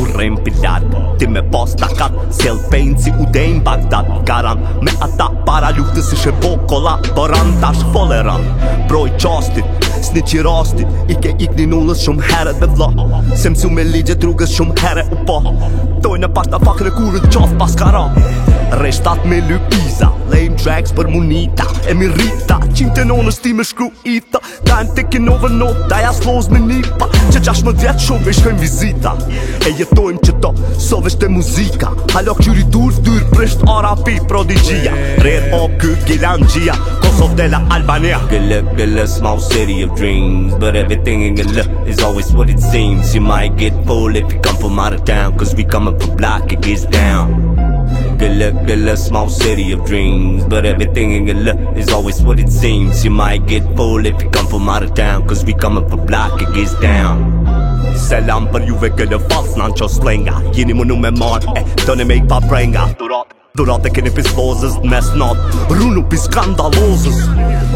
Урем пидар, ти ме постакат Селпейнци удейн Багдад Каран Ме ата паралюк, ти си шебо колаборант Аж фолеран broj qastit Sni që rastit I ke ik një nullës shumë heret dhe vla Se mësu me ligje drugës shumë heret u pa Toj në pashta pak në kurët qaf pas kara Reshtat me lupiza Lame tracks për munita E mi rita Qimë të nonës ti me shkru ita tha Ta e në të kino Ta me nipa Që qash më djetë shumë vishë kënë vizita E jetojmë që to So të muzika Halo këshuri durë fdyrë Prisht ora pi prodigia Red o kë gilangia Ko of de Albania. Good luck, good luck, small city of dreams. But everything in good is always what it seems. You might get full if you come from out of town. Cause we coming for block, it gets down. Good luck, good luck, small city of dreams. But everything in good is always what it seems. You might get full if you come from out of town. Cause we coming for block, it gets down. Selam për juve gëllë falsë në në që slenga Jini më në me marë, e të në me i pa brenga Dorate keni pislozës mes not Runu pis skandalozës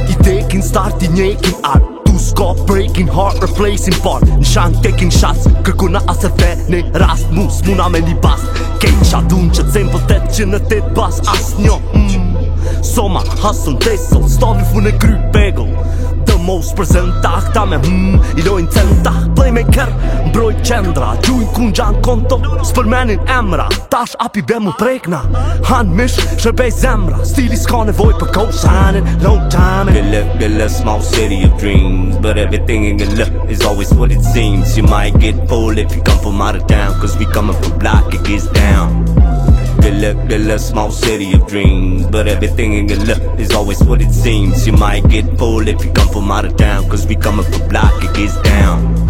I tekin start i njekin art Tu s'ka breaking heart replacing part Në shank tekin shats Kërkuna ase fe ne rast Mu s'muna me një bas Kejt qa dun që cem tet që në te bas As njo mm, Soma hasën teso Stavi fune kry pegon Mo s'përzenta, këta me hëm, i lojnë centa Playmaker, mbrojt qendra Gjujnë kun gjanë konto, s'përmenin emra Tash api be mu prekna, hanë mishë, shërbej zemra Stili s'ka nevoj për koshë, hanën, no time Billa, billa, small city of dreams But everything in the look is always what it seems You might get pulled if you come from out of town Cause we coming from black, it gets down look, the little small city of dreams. But everything in your look is always what it seems. You might get pulled if you come from out of town, cause we coming for block, it gets down.